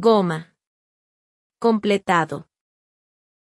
Goma. Completado.